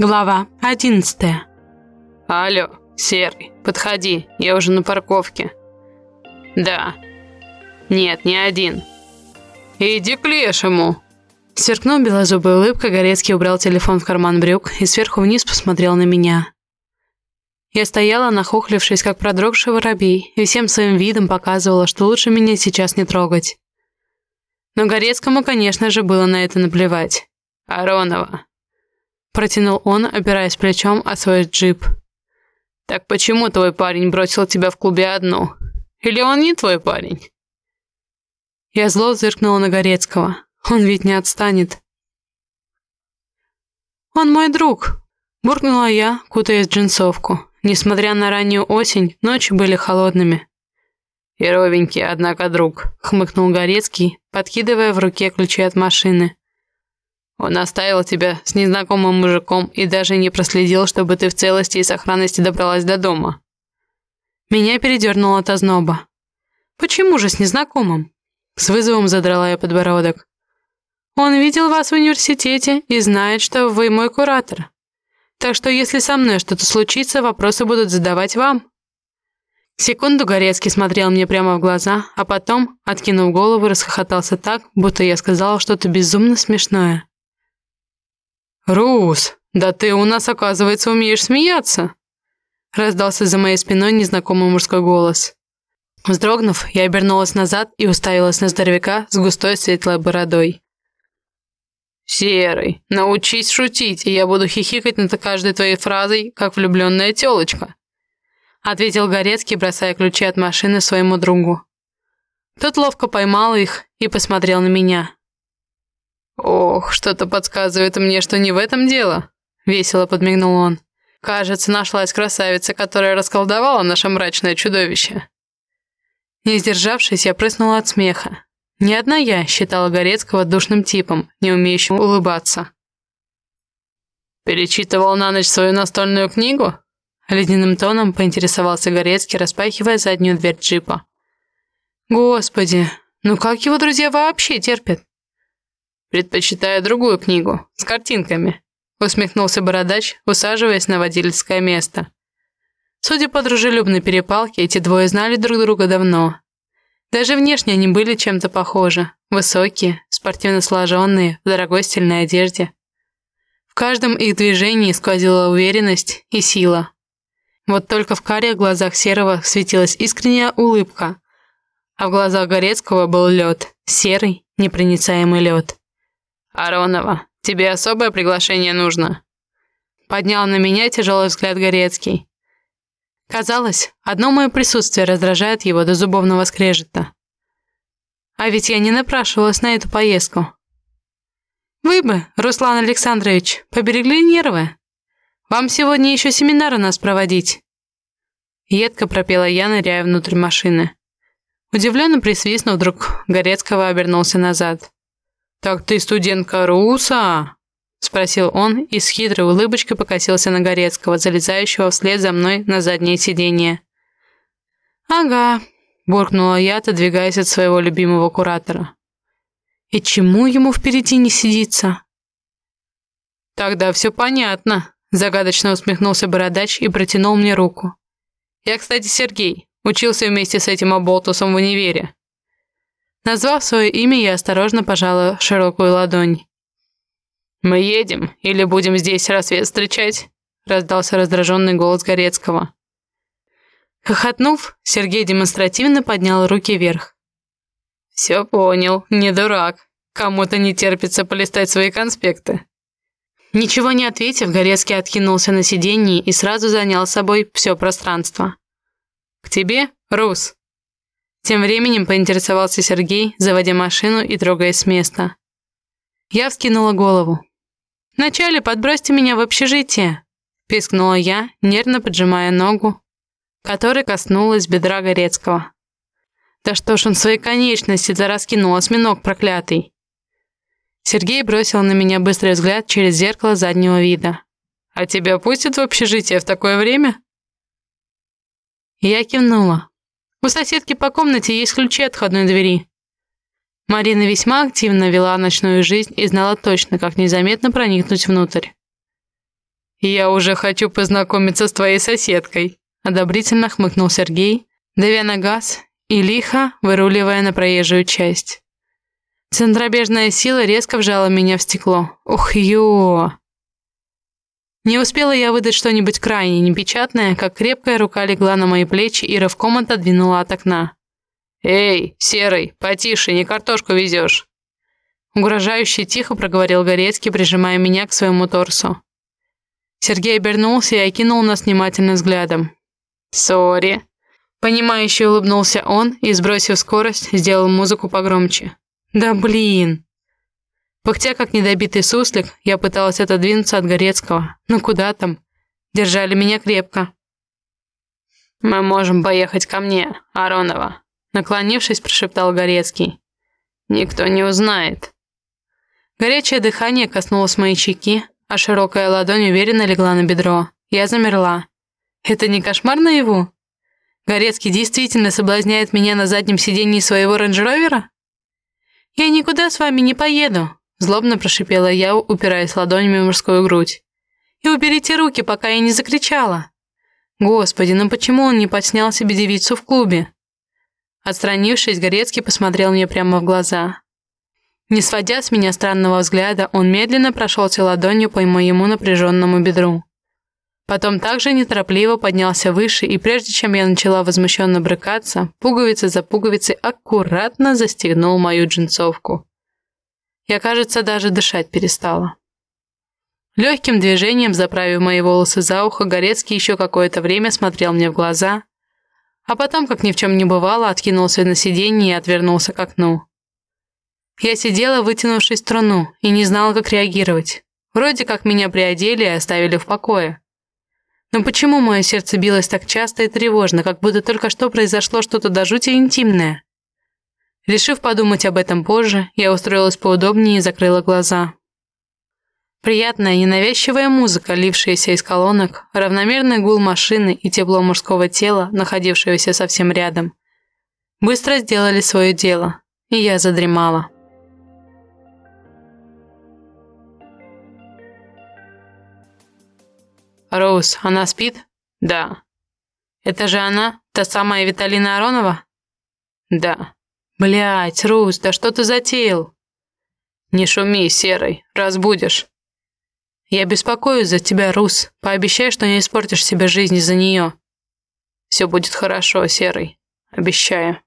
Глава одиннадцатая. Алло, Серый, подходи, я уже на парковке. Да. Нет, не один. Иди к лешему. Сверкнув белозубой улыбкой, Горецкий убрал телефон в карман брюк и сверху вниз посмотрел на меня. Я стояла, нахохлившись, как продрогший воробей, и всем своим видом показывала, что лучше меня сейчас не трогать. Но Горецкому, конечно же, было на это наплевать. «Аронова», — протянул он, опираясь плечом о свой джип. «Так почему твой парень бросил тебя в клубе одну? Или он не твой парень?» Я зло зыркнула на Горецкого. Он ведь не отстанет. «Он мой друг», — буркнула я, кутаясь в джинсовку. Несмотря на раннюю осень, ночи были холодными. «И ровенький, однако, друг», — хмыкнул Горецкий, подкидывая в руке ключи от машины. Он оставил тебя с незнакомым мужиком и даже не проследил, чтобы ты в целости и сохранности добралась до дома. Меня передернуло от озноба. Почему же с незнакомым? С вызовом задрала я подбородок. Он видел вас в университете и знает, что вы мой куратор. Так что если со мной что-то случится, вопросы будут задавать вам. Секунду Горецкий смотрел мне прямо в глаза, а потом, откинув голову, расхохотался так, будто я сказала что-то безумно смешное. «Рус, да ты у нас, оказывается, умеешь смеяться!» Раздался за моей спиной незнакомый мужской голос. Вздрогнув, я обернулась назад и уставилась на здоровяка с густой светлой бородой. «Серый, научись шутить, и я буду хихикать над каждой твоей фразой, как влюбленная телочка», ответил Горецкий, бросая ключи от машины своему другу. Тот ловко поймал их и посмотрел на меня. «Ох, что-то подсказывает мне, что не в этом дело», — весело подмигнул он. «Кажется, нашлась красавица, которая расколдовала наше мрачное чудовище». Не сдержавшись, я прыснула от смеха. Ни одна я считала Горецкого душным типом, не умеющим улыбаться. «Перечитывал на ночь свою настольную книгу?» Ледяным тоном поинтересовался Горецкий, распахивая заднюю дверь джипа. «Господи, ну как его друзья вообще терпят?» «Предпочитаю другую книгу, с картинками», усмехнулся бородач, усаживаясь на водительское место. Судя по дружелюбной перепалке, эти двое знали друг друга давно. Даже внешне они были чем-то похожи. Высокие, спортивно сложенные, в дорогой стильной одежде. В каждом их движении сквозила уверенность и сила. Вот только в карих глазах Серого светилась искренняя улыбка, а в глазах Горецкого был лед, серый, непроницаемый лед. «Аронова, тебе особое приглашение нужно?» Поднял на меня тяжелый взгляд Горецкий. Казалось, одно мое присутствие раздражает его до зубовного скрежета. А ведь я не напрашивалась на эту поездку. Вы бы, Руслан Александрович, поберегли нервы. Вам сегодня еще семинар у нас проводить. Едко пропела я, ныряя внутрь машины. Удивленно присвистнув, вдруг Горецкого обернулся назад. «Так ты студентка Руса?» Спросил он и с хитрой улыбочкой покосился на Горецкого, залезающего вслед за мной на заднее сиденье. «Ага», – буркнула я, отодвигаясь от своего любимого куратора. «И чему ему впереди не сидится?» «Тогда все понятно», – загадочно усмехнулся бородач и протянул мне руку. «Я, кстати, Сергей, учился вместе с этим оболтусом в универе. Назвав свое имя, я осторожно пожала широкую ладонь. «Мы едем или будем здесь рассвет встречать?» раздался раздраженный голос Горецкого. Хохотнув, Сергей демонстративно поднял руки вверх. «Все понял, не дурак. Кому-то не терпится полистать свои конспекты». Ничего не ответив, Горецкий откинулся на сиденье и сразу занял собой все пространство. «К тебе, Рус?» Тем временем поинтересовался Сергей, заводя машину и трогаясь с места. Я вскинула голову. «Вначале подбросьте меня в общежитие», – пискнула я, нервно поджимая ногу, которой коснулась бедра Горецкого. «Да что ж он свои конечности-то раскинул, осьминог проклятый!» Сергей бросил на меня быстрый взгляд через зеркало заднего вида. «А тебя пустят в общежитие в такое время?» Я кивнула. У соседки по комнате есть ключи от входной двери. Марина весьма активно вела ночную жизнь и знала точно, как незаметно проникнуть внутрь. «Я уже хочу познакомиться с твоей соседкой», – одобрительно хмыкнул Сергей, давя на газ и лихо выруливая на проезжую часть. Центробежная сила резко вжала меня в стекло. Ух, ё! Не успела я выдать что-нибудь крайне непечатное, как крепкая рука легла на мои плечи и рывком отодвинула от окна. «Эй, Серый, потише, не картошку везешь!» Угрожающе тихо проговорил Горецкий, прижимая меня к своему торсу. Сергей обернулся и окинул нас внимательным взглядом. «Сори!» Понимающе улыбнулся он и, сбросив скорость, сделал музыку погромче. «Да блин!» Пыхтя, как недобитый суслик, я пыталась отодвинуться от Горецкого. Ну куда там? Держали меня крепко. «Мы можем поехать ко мне, Аронова», наклонившись, прошептал Горецкий. «Никто не узнает». Горячее дыхание коснулось моей щеки, а широкая ладонь уверенно легла на бедро. Я замерла. «Это не кошмар наяву?» Горецкий действительно соблазняет меня на заднем сиденье своего рейндж-ровера? «Я никуда с вами не поеду», — злобно прошипела я, упираясь ладонями в мужскую грудь. «И уберите руки, пока я не закричала». Господи, ну почему он не подснял себе девицу в клубе? Отстранившись, Горецкий посмотрел мне прямо в глаза. Не сводя с меня странного взгляда, он медленно прошелся ладонью по моему напряженному бедру. Потом также неторопливо поднялся выше, и прежде чем я начала возмущенно брыкаться, пуговица за пуговицей аккуратно застегнул мою джинсовку. Я, кажется, даже дышать перестала. Легким движением, заправив мои волосы за ухо, Горецкий еще какое-то время смотрел мне в глаза, а потом, как ни в чем не бывало, откинулся на сиденье и отвернулся к окну. Я сидела, вытянувшись в струну, и не знала, как реагировать. Вроде как меня приодели и оставили в покое. Но почему мое сердце билось так часто и тревожно, как будто только что произошло что-то до жути интимное? Решив подумать об этом позже, я устроилась поудобнее и закрыла глаза. Приятная, ненавязчивая музыка, лившаяся из колонок, равномерный гул машины и тепло мужского тела, находившегося совсем рядом, быстро сделали свое дело, и я задремала. «Роуз, она спит?» «Да». «Это же она? Та самая Виталина Аронова?» «Да». «Блядь, Роуз, да что ты затеял?» «Не шуми, Серый, разбудишь». «Я беспокоюсь за тебя, Рус. Пообещай, что не испортишь себе жизнь из-за нее». «Все будет хорошо, Серый. Обещаю».